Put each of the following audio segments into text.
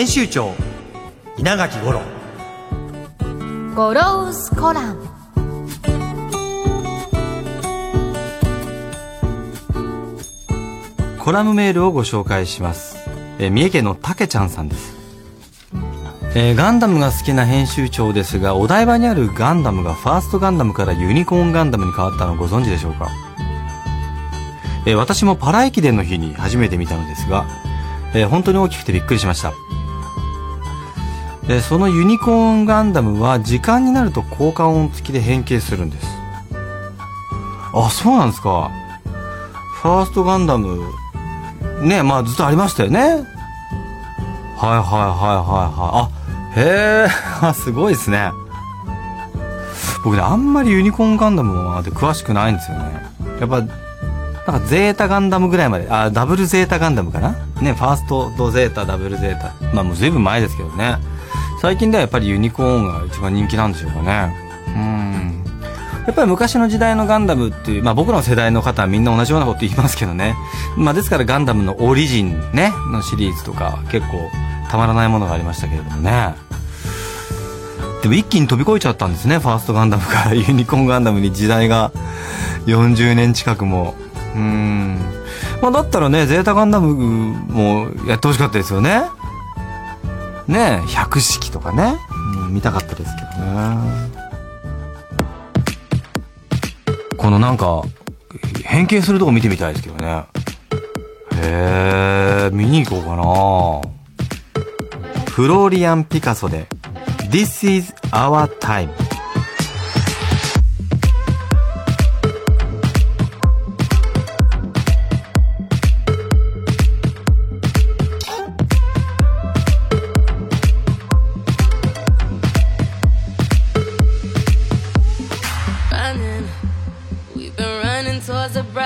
編集長稲垣五郎。ゴロウスコラム。コラムメールをご紹介します、えー三重県のたけちゃんさんです、えーガンダムが好きな編集長ですがお台場にあるガンダムがファーストガンダムからユニコーンガンダムに変わったのをご存知でしょうか、えー私もパラ駅伝の日に初めて見たのですが、えー本当に大きくてびっくりしましたえーそのユニコーンガンダムは時間になると効果音付きで変形するんです。あそうなんですか。ファーストガンダム。ねまあずっとありましたよね。はいはいはいはいはい。あへえあ すごいですね。僕ねあんまりユニコーンガンダムまで詳しくないんですよね。やっぱなんかゼータガンダムぐらいまで。あダブルゼータガンダムかな。ねファーストとゼータダブルゼータ。まあもう随分前ですけどね。最近ではやっぱりユニコーンが一番人気なんでしょうかねうんやっぱり昔の時代のガンダムっていう、まあ僕の世代の方はみんな同じようなこと言いますけどね。まあですからガンダムのオリジンね、のシリーズとか結構たまらないものがありましたけれどもね。でも一気に飛び越えちゃったんですね、ファーストガンダムから ユニコーンガンダムに時代が40年近くも。うん。まあだったらね、ゼータガンダムもやってほしかったですよね。ね百式とかね、うん見たかったですけどね。このなんか、変形するとこ見てみたいですけどね。へえ、見に行こうかな。フローリアン・ピカソで、This is our time.「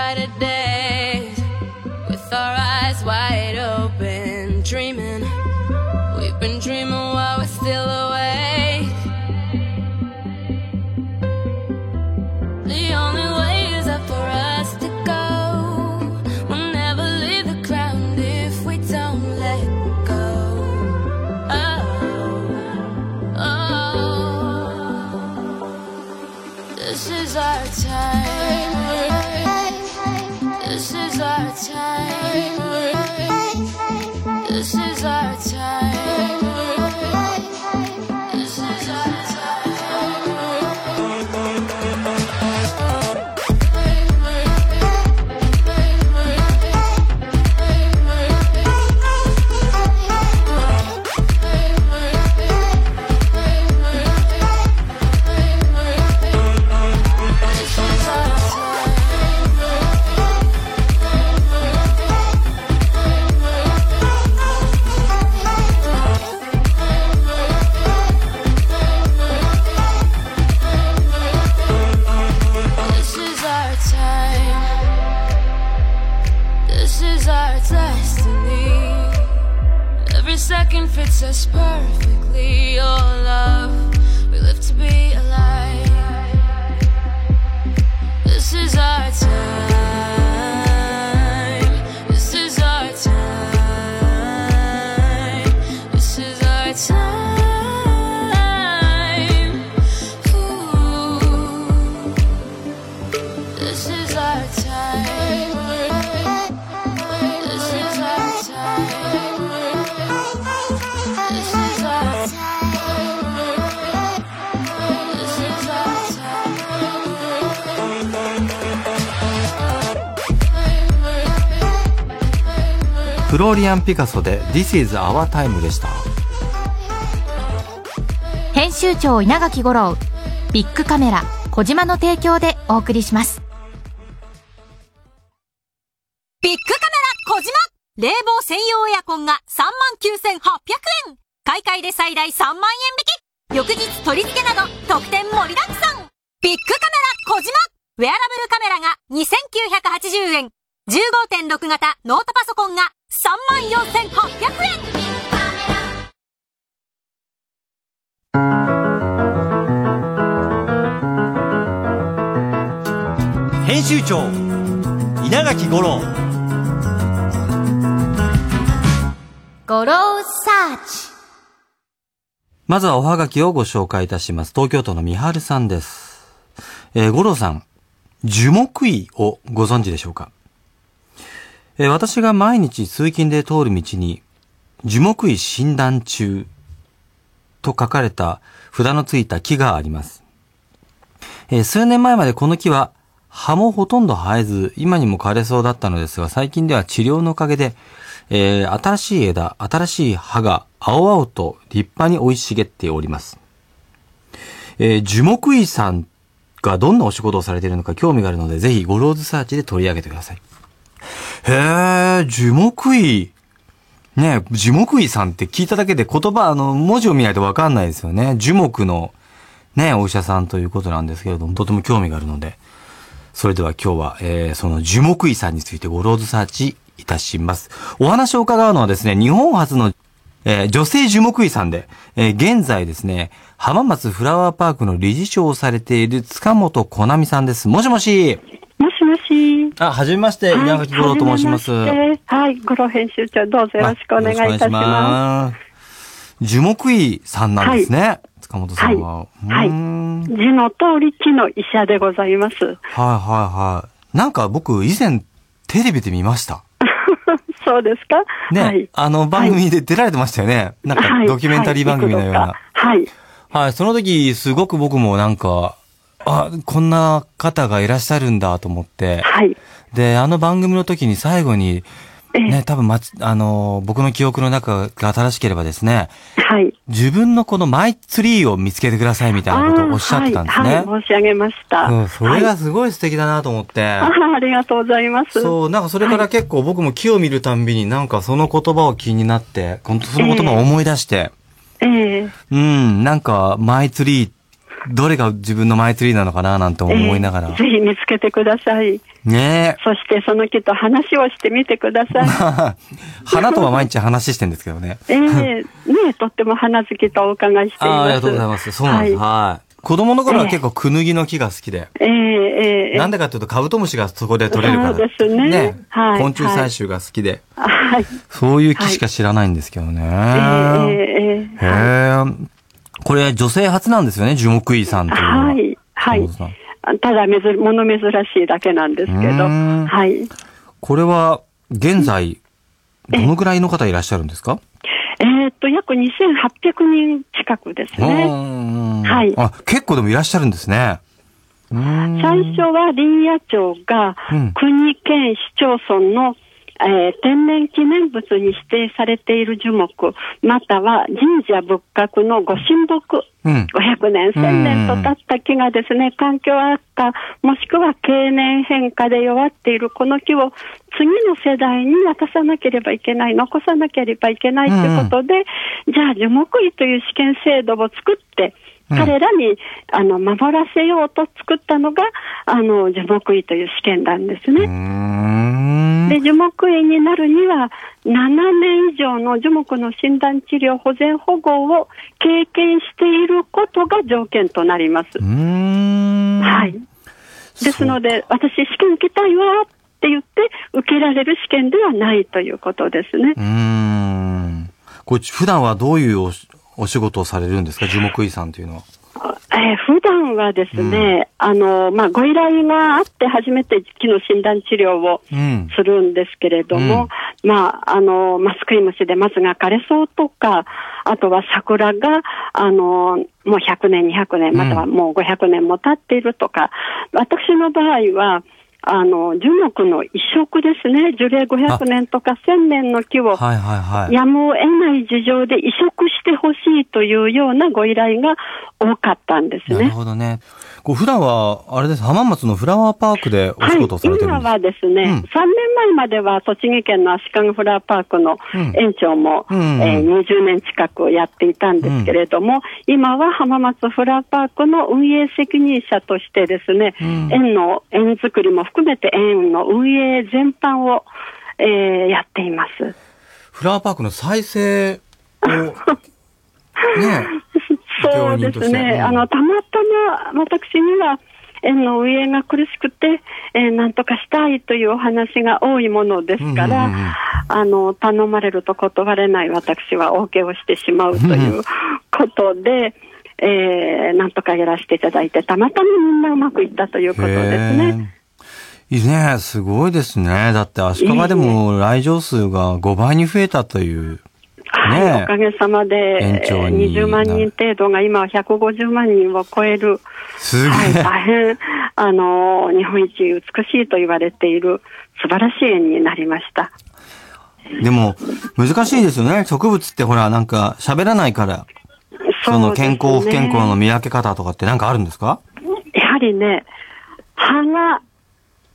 Saturday. フローリアン・ピカソで This is our time でした。編集長稲垣吾郎ビッグカメラ小島の提供でお送りします。ビッグカメラ小島冷房専用エアコンが39,800円買い替えで最大3万円引き。翌日取り付けなど特典盛りだくさん。ビッグカメラ小島。ウェアラブルカメラが2,980円。15.6型ノートパソコンが34,800円編集長稲垣吾郎ゴローサーチまずはおはがきをご紹介いたします。東京都のみはるさんです。えー、五郎さん、樹木医をご存知でしょうか？えー私が毎日通勤で通る道に、樹木医診断中と書かれた札のついた木があります。えー数年前までこの木は葉もほとんど生えず、今にも枯れそうだったのですが、最近では治療のおかげで、えー新しい枝、新しい葉が青々と立派に生い茂っております。えー樹木医さんがどんなお仕事をされているのか興味があるので、ぜひゴローズサーチで取り上げてください。へー、樹木医。ね樹木医さんって聞いただけで言葉、あの、文字を見ないとわかんないですよね。樹木の、ね、お医者さんということなんですけれども、とても興味があるので、それでは今日は、えー、その樹木医さんについてゴローズサーチいたします。お話を伺うのはですね、日本初の、えー女性樹木医さんで、えー現在ですね、浜松フラワーパークの理事長をされている塚本小波さんです。もしもし。もしもし。あ、はじめまして、稲垣五郎と申します。はい、五郎編集長、どうぞよろしくお願いいたします。す。樹木医さんなんですね。塚本さんは。はい字の通り木の医者でございます。はいはいはい。なんか僕以前テレビで見ました。そうですか？ね、はい。あの番組で出られてましたよね。なんかはいドキュメンタリー番組のような。はい。はい、その時すごく僕もなんか、あ、こんな方がいらっしゃるんだと思って。はい。で、あの番組の時に最後に、ええね、多分まち、あのー僕の記憶の中が正しければですね、はい。自分のこのマイツリーを見つけてくださいみたいなことをおっしゃってたんですね。はい、はい、申し上げました。うん、それはいがすごい素敵だなと思って。あありがとうございます。そう、なんかそれから結構僕も木を見るたんびになんかその言葉を気になって、その言葉を思い出して、ええうん、なんかマイツリー、どれが自分のマイツリーなのかななんて思いながら。ええぜひ見つけてください。ねそしてその木と話をしてみてください。え。花とは毎日話してんですけどね。ええねえ、とっても花好きとお伺いしています。ああ、ありがとうございます。そうなんです。ははい。子供の頃は結構クヌギの木が好きで。い、ええええなんでかっていうとカブトムシがそこで取れるから。そうですねはい昆虫採集が好きで。はい。そういう木しか知らないんですけどね。えええへえ。これ女性初なんですよね、樹木医さんというのは。はい。はい。ただ、めず、物珍しいだけなんですけうど。はい。これは、現在、どのくらいの方いらっしゃるんですか？えーっと、約2800人近くですね。ねはいあ、結構でもいらっしゃるんですね。最初は林野庁がうん国、県、市町村の、えー天然記念物に指定されている樹木、または神社仏閣のご神木、うん。500年、1000年と経った木がですね、環境悪化、もしくは経年変化で弱っているこの木を次の世代に渡さなければいけない、残さなければいけないということで、じゃあ樹木医という試験制度を作って、うん彼らに、あの、守らせようと作ったのが、あの、樹木医という試験なんですね。ん。で、樹木医になるには、7年以上の樹木の診断治療、保全保護を経験していることが条件となります。はい。ですので、私、試験受けたいわって言って、受けられる試験ではないということですねう。ーん。これ、普段はどういうお仕事をされるんですか？樹木医さんというのは。えー普段はですね、あの、まあ、ご依頼があって初めて木の診断治療をうん。するんですけれども、まあ、あの、マスクイムシで松が枯れそうとか、あとは桜が、あの、もう100年、200年、またはもう500年も経っているとか、私の場合は、あの、樹木の移植ですね。樹齢500年とか1000年の木を、はいはいはい。やむを得ない事情で移植してほしいというようなご依頼が多かったんですなるね。ほどね。こう普段は、あれです、浜松のフラワーパークでお仕事をされてるんですはい、今はですね、うん3年前までは栃木県の足利フラワーパークのうん園長も、うんえー20年近くやっていたんですけれども、今は浜松フラワーパークの運営責任者としてですね、うん園の園作りも含めて園の運営全般を、えーやっています。フラワーパークの再生を、ねそうですね、うん。あのたまたま私には、園の運営が苦しくて、えーなんとかしたいというお話が多いものですから、うんうんうんあの頼まれると断れない私は OK をしてしまうということで、えーなんとかやらせていただいて、たまたまみんなうまくいったということですね。ね、すごいですね。だって足利でも来場数が5倍に増えたという。はい、ねえおかげさまで、延長に20万人程度が今は150万人を超える、すげえ。はい、大変、あの、日本一美しいと言われている素晴らしい園になりました。でも、難しいですよね。植物ってほら、なんか喋らないから、その健康不健康の見分け方とかってなんかあるんですか？やはりね、葉が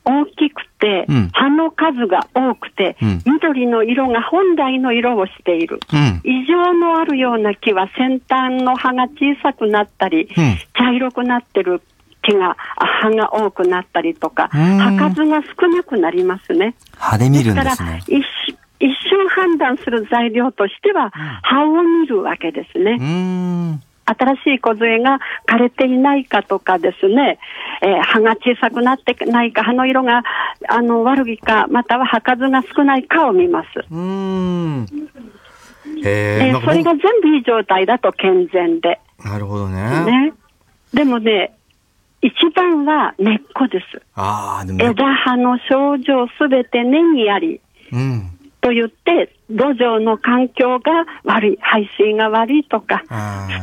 大きくて、うん葉の数が多くて、うん緑の色が本来の色をしている。うん。異常のあるような木は先端の葉が小さくなったり、うん茶色くなってる木が、あ葉が多くなったりとか、うん葉数が少なくなりますね。歯で見るんだからですね。一瞬判断する材料としては、葉を見るわけですね。新しい梢が枯れていないかとかですね、えー葉が小さくなってないか、葉の色があの悪いか、または葉数が少ないかを見ます。うーん。へえ。でなんかそれが全部いい状態だと健全で。なるほどね。ね。でもね、一番は根っこです。ああ、でも、枝葉の症状すべて根にあり。うん。と言って、土壌の環境が悪い、排水が悪いとか、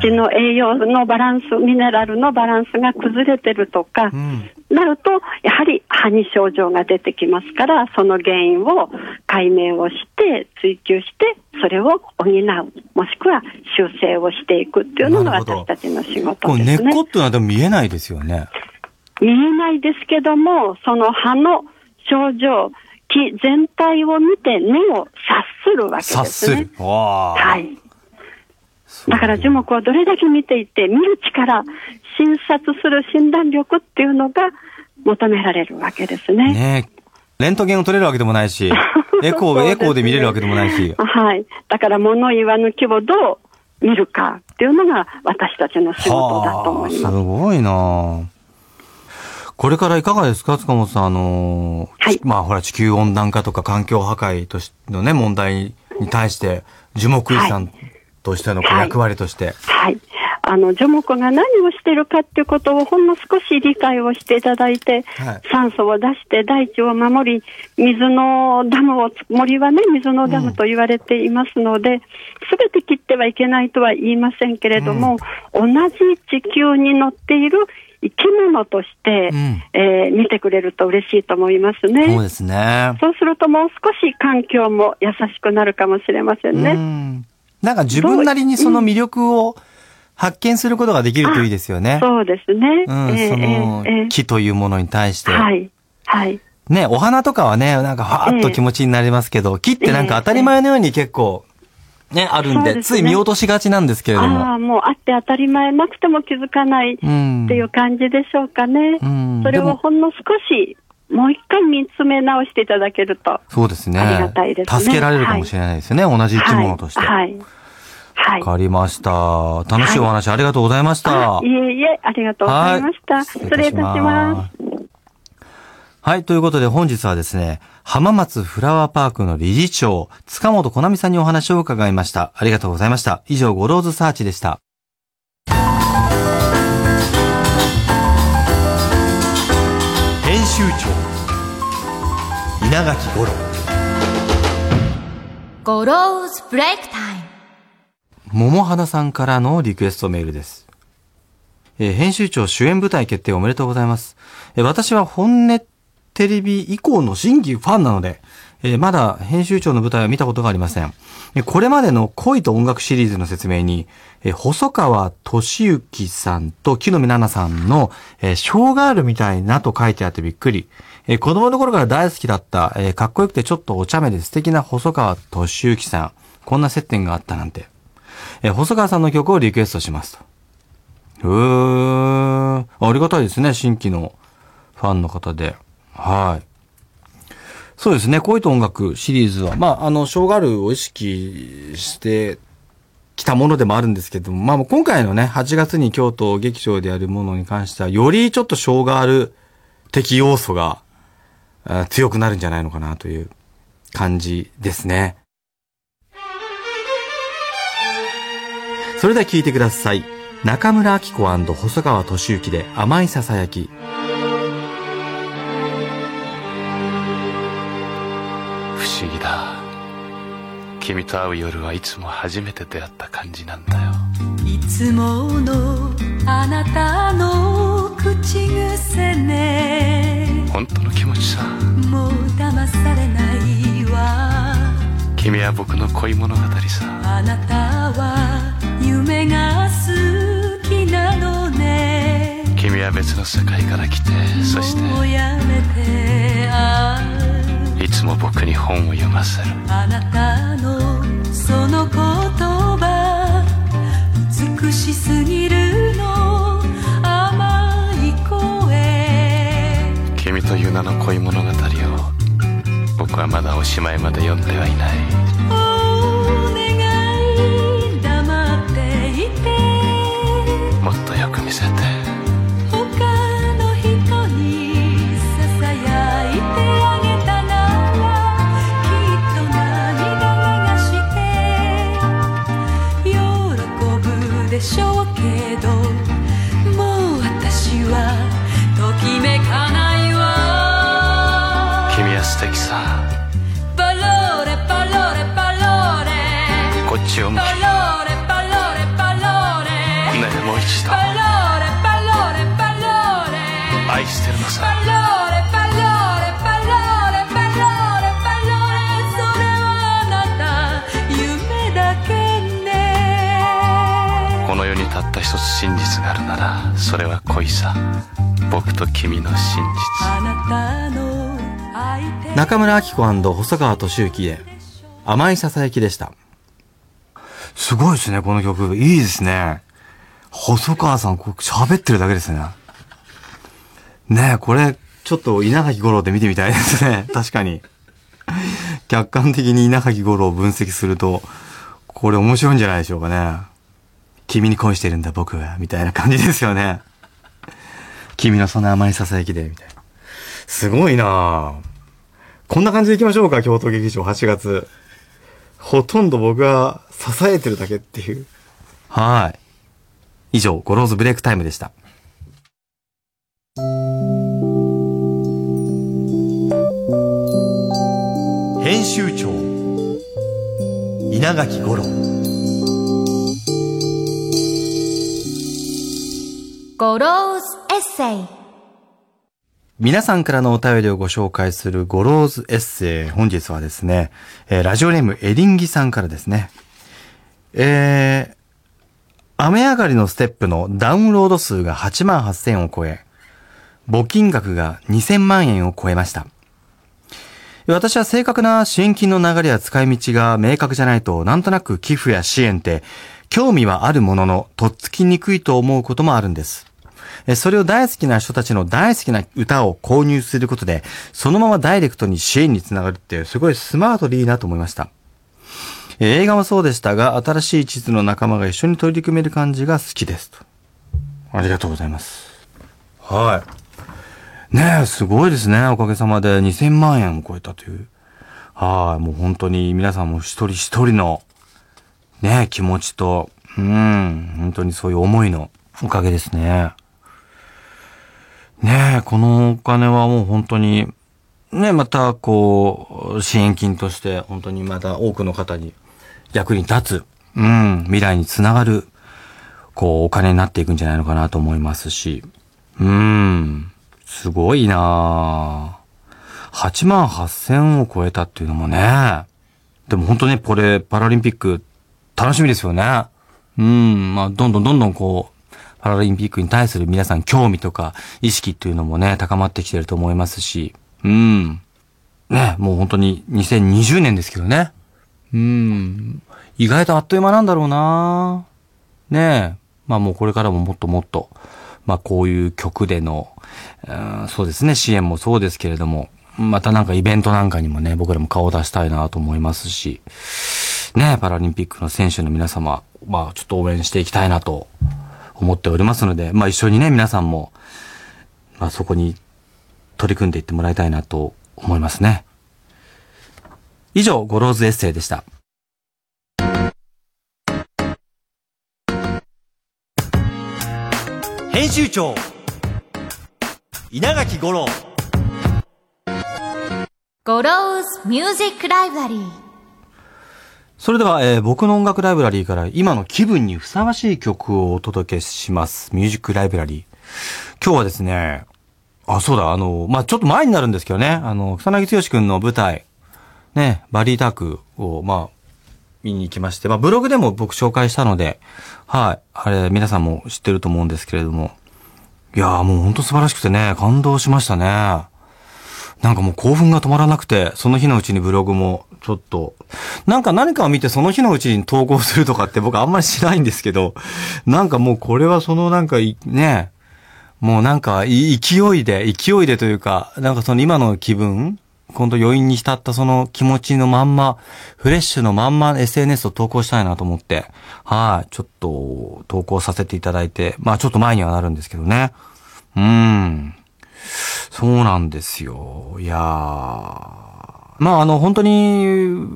土の栄養のバランス、ミネラルのバランスが崩れてるとか、うん。なると、やはり葉に症状が出てきますから、その原因を解明をして、追求して、それを補う、もしくは修正をしていくっていうのが私たちの仕こ事ですねう根っこ。っていうのはでも見えないですよね。見えないですけども、その葉の症状、木全体を見て根を察するわけ察ですね。はい。だから樹木をどれだけ見ていて、見る力、診察する診断力っていうのが求められるわけですね。ねえ。レントゲンを取れるわけでもないし、エコー、ねエコーで見れるわけでもないし。はい。だから物言わぬ木をどう見るかっていうのが私たちの仕事だと思います。はあすごいなこれからいかがですか塚本さん、あのーはい。まあほら地球温暖化とか環境破壊としてのね、問題に対して、樹木医さんとしての役割として。はい。あの、樹木が何をしているかっていうことをほんの少し理解をしていただいて、はい。酸素を出して大地を守り、水のダムをつ、森はね、水のダムと言われていますので、すべ、て切ってはいけないとは言いませんけれども、同じ地球に乗っている生き物として、うんえー見てくれると嬉しいと思いますね。そうですね。そうするともう少し環境も優しくなるかもしれませんうね。ん。なんか自分なりにその魅力を発見することができるといいですよね。そうですね。うん、えーその木というものに対して。はい。はい。ね、お花とかはね、なんかファーっと気持ちになりますけど、木ってなんか当たり前のように結構、ね、あるんで、ですねつい見落としがちなんですけれどあも。あ、もうあって当たり前なくても気づかないってうん。いう感じでしょうかね。うんそれをほんの少し、もう一回見つめ直していただけると。そうですね。ありがたいですね助けられるかもしれないですよね、同じ生き物として。わ、はい。はい。かりました。楽しいお話ありがとうございました。あいえいえ、ありがとうございました。はい失礼いたします。はい。ということで本日はですね、浜松フラワーパークの理事長、塚本小波さんにお話を伺いました。ありがとうございました。以上、ゴローズサーチでした。編集長稲垣吾郎ゴローズブレイクタイム桃花さんからのリクエストメールです。えー編集長主演舞台決定おめでとうございます。えー私はホンネテレビ以降の新規ファンなので、えーまだ編集長の舞台は見たことがありません。これまでの恋と音楽シリーズの説明に、えー細川俊之さんと木の実奈々さんの、えーショーガールみたいなと書いてあってびっくり。えー子供の頃から大好きだった、えーかっこよくてちょっとお茶目で素敵な細川俊之さん。こんな接点があったなんて。えー細川さんの曲をリクエストしますと。うーん。ありがたいですね、新規のファンの方で。はい。そうですね、恋と音楽シリーズは、まあ、あの、ショーガールを意識してきたものでもあるんですけども、まあ、今回のね、8月に京都劇場でやるものに関しては、よりちょっとショーガール的要素が、強くなるんじゃないのかなという感じですね。それでは聴いてください。中村明子細川俊之で甘いささやき。君と会う夜はいつも初めて出会った感じなんだよ。いつものあなたの口癖ね。本当の気持ちさ。もう騙されないわ。君は僕の恋物語さ。あなたは夢が好きなのね。君は別の世界から来てそしてもうやめつも僕に本を読ませる。あなたのその言葉美しすぎるの甘い声。君という名の恋物語を僕はまだおしまいまで読んではいないレパロレパロレそれはあなた夢だけね。この世にたった一つ真実があるならそれは恋さ。僕と君の真実。あなたの相手。中村明子細川俊之で甘いささやきでした。すごいですね、この曲。いいですね。細川さん、喋ってるだけですね。ねえ、これ、ちょっと稲垣五郎で見てみたいですね。確かに。客観的に稲垣五郎を分析すると、これ面白いんじゃないでしょうかね。君に恋してるんだ、僕は。みたいな感じですよね。君のその甘いささやきで、みたいな。すごいなぁ。こんな感じでいきましょうか、京都劇場8月。ほとんど僕が支えてるだけっていう。はい。以上、ゴローズブレイクタイムでした。編集長稲垣吾郎ゴローズエッセイ皆さんからのお便りをご紹介するゴローズエッセイ。本日はですね、えーラジオネームエリンギさんからですね。えー、雨上がりのステップのダウンロード数が8万8000を超え、募金額が2000万円を超えました。私は正確な支援金の流れや使い道が明確じゃないと、なんとなく寄付や支援って、興味はあるものの、とっつきにくいと思うこともあるんです。えそれを大好きな人たちの大好きな歌を購入することで、そのままダイレクトに支援につながるって、すごいスマートでいいなと思いました。え映画もそうでしたが、新しい地図の仲間が一緒に取り組める感じが好きですと。ありがとうございます。はい。ねえ、すごいですね。おかげさまで2000万円を超えたという。はい。もう本当に皆さんも一人一人の、ねえ、気持ちと、うん、本当にそういう思いのおかげですね。ねえ、このお金はもう本当に、ね、またこう、支援金として本当にまた多くの方に役に立つ、うん、未来につながる、こう、お金になっていくんじゃないのかなと思いますし、うん、すごいなあ8万8000を超えたっていうのもね。でも本当にこれ、パラリンピック、楽しみですよね。うん、まあ、どんどんどんどんこう、パラリンピックに対する皆さん興味とか意識っていうのもね、高まってきてると思いますし、うん。ね、もう本当に2020年ですけどね。うん。意外とあっという間なんだろうなねえ。まあもうこれからももっともっと、まあこういう曲での、うんそうですね、支援もそうですけれども、またなんかイベントなんかにもね、僕らも顔を出したいなと思いますし、ね、パラリンピックの選手の皆様、まあちょっと応援していきたいなと思っておりますので、まあ一緒にね、皆さんも、まあそこに取り組んでいってもらいたいなと思いますね。以上、ゴローズエッセイでした。編集長稲垣吾郎ゴローズミュージックライブラリー。それでは、えー僕の音楽ライブラリーから今の気分にふさわしい曲をお届けします。ミュージックライブラリー。今日はですね、あ、そうだ、あの、まあ、ちょっと前になるんですけどね、あの、草彅剛くんの舞台、ね、バリータークを、まあ、見に行きまして、まあ、ブログでも僕紹介したので、はい、あれ、皆さんも知ってると思うんですけれども、いやーもうほんと素晴らしくてね、感動しましたね。なんかもう興奮が止まらなくて、その日のうちにブログもちょっと、なんか何かを見てその日のうちに投稿するとかって僕あんまりしないんですけど、なんかもうこれはそのなんかね、もうなんか勢いで、勢いでというか、なんかその今の気分、今度余韻に浸ったその気持ちのまんま、フレッシュのまんま SNS を投稿したいなと思って、はい、ちょっと投稿させていただいて、まあちょっと前にはなるんですけどね。うーん。そうなんですよ。いやー。まああの本当に、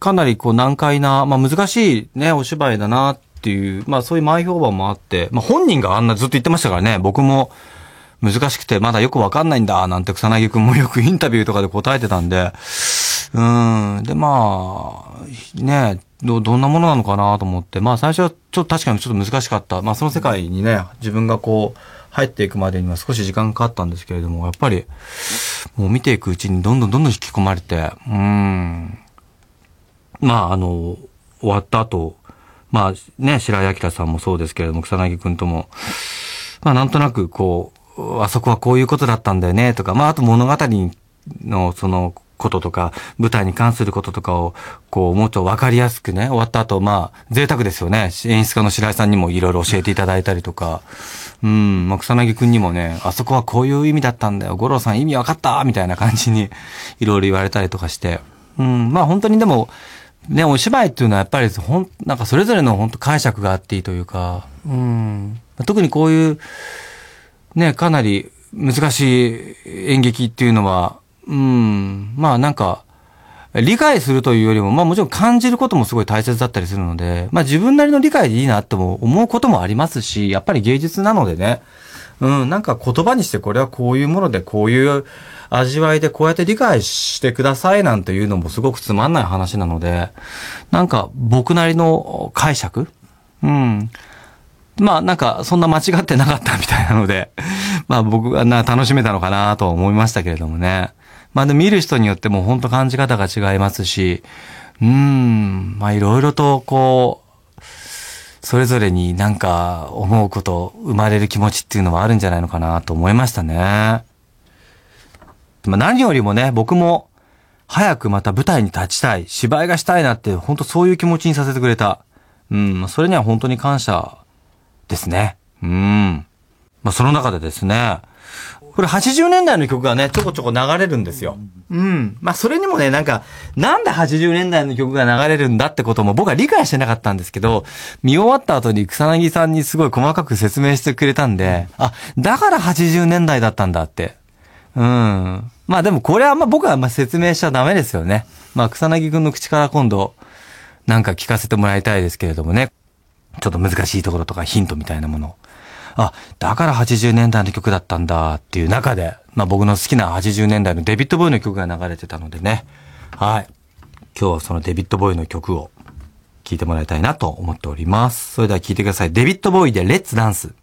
かなりこう難解な、まあ難しいね、お芝居だなっていう、まあそういう前評判もあって、まあ本人があんなずっと言ってましたからね、僕も難しくてまだよくわかんないんだ、なんて草薙くんもよくインタビューとかで答えてたんで、うん、でまあ、ね、ど、どんなものなのかなと思って、まあ最初はちょっと確かにちょっと難しかった。まあその世界にね、自分がこう、入っていくまでには少し時間かかったんですけれども、やっぱり、もう見ていくうちにどんどんどんどん引き込まれて、うん。まあ、あの、終わった後、まあね、白井明さんもそうですけれども、草薙くんとも、まあなんとなくこう、あそこはこういうことだったんだよね、とか、まああと物語のそのこととか、舞台に関することとかを、こう、もっとわかりやすくね、終わった後、まあ、贅沢ですよね。演出家の白井さんにもいろいろ教えていただいたりとか、うん、まあ、草薙くんにもね、あそこはこういう意味だったんだよ、五郎さん意味わかったみたいな感じに、いろいろ言われたりとかして、うん、まあ本当にでも、ね、お芝居っていうのはやっぱり、ほん、なんかそれぞれの本当解釈があっていいというか、うん、特にこういう、ね、かなり難しい演劇っていうのは、うん、まあなんか、理解するというよりも、まあもちろん感じることもすごい大切だったりするので、まあ自分なりの理解でいいなっても思うこともありますし、やっぱり芸術なのでね、うん、なんか言葉にしてこれはこういうもので、こういう味わいでこうやって理解してくださいなんていうのもすごくつまんない話なので、なんか僕なりの解釈？うん。まあなんかそんな間違ってなかったみたいなので、まあ僕が楽しめたのかなと思いましたけれどもね。まあで見る人によっても本当感じ方が違いますし、うん、まあいろいろとこう、それぞれになんか思うこと、生まれる気持ちっていうのはあるんじゃないのかなと思いましたね。まあ何よりもね、僕も早くまた舞台に立ちたい、芝居がしたいなって本当そういう気持ちにさせてくれた。うん、それには本当に感謝ですね。うん。まあその中でですね、これ80年代の曲がね、ちょこちょこ流れるんですよ。うん。まあそれにもね、なんか、なんで80年代の曲が流れるんだってことも僕は理解してなかったんですけど、見終わった後に草薙さんにすごい細かく説明してくれたんで、あ、だから80年代だったんだって。うん。まあでもこれはまあ僕はま説明しちゃダメですよね。まあ草薙くんの口から今度、なんか聞かせてもらいたいですけれどもね。ちょっと難しいところとかヒントみたいなものを。あ、だから80年代の曲だったんだっていう中で、まあ僕の好きな80年代のデビッド・ボーイの曲が流れてたのでね。はい。今日はそのデビッド・ボーイの曲を聴いてもらいたいなと思っております。それでは聴いてください。デビッド・ボーイでレッツ・ダンス。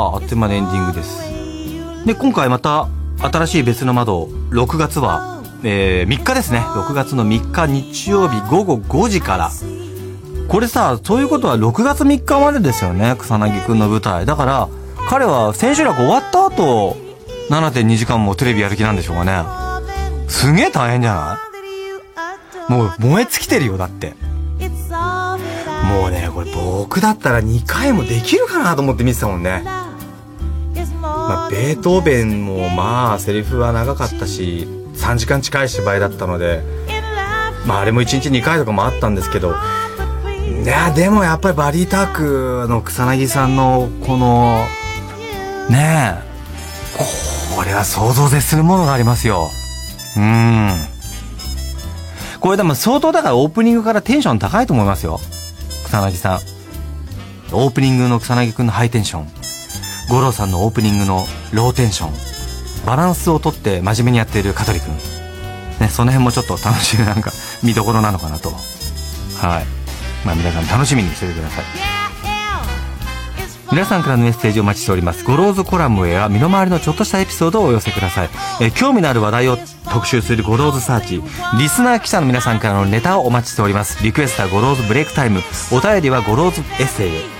あ、っという間にエンディングです。で、今回また、新しい別の窓、6月は、えー、3日ですね。6月の3日日曜日午後5時から。これさ、そういうことは6月3日までですよね。草薙くんの舞台。だから、彼は千秋楽終わった後、7.2時間もテレビやる気なんでしょうかね。すげえ大変じゃない？もう燃え尽きてるよ、だって。もうね、これ僕だったら2回もできるかなと思って見てたもんね。まあ、ベートーベンもまあ、セリフは長かったし、3時間近い芝居だったので、まああれも1日2回とかもあったんですけど、いや、でもやっぱりバリータークの草薙さんのこの、ねえ、これは想像絶するものがありますよ。うん。これでも相当だからオープニングからテンション高いと思いますよ。草彅さん。オープニングの草彅くんのハイテンション。吾郎さんのオープニングのローテンション。バランスをとって真面目にやっている香取くん。ね、その辺もちょっと楽しい、なんか、見どころなのかなと。はい。まあ皆さん楽しみにしててください。皆さんからのメッセージをお待ちしております。ゴローズコラムや身の回りのちょっとしたエピソードをお寄せください。え興味のある話題を特集するゴローズサーチ。リスナー記者の皆さんからのネタをお待ちしております。リクエストはゴローズブレイクタイム。お便りはゴローズエッセイへ。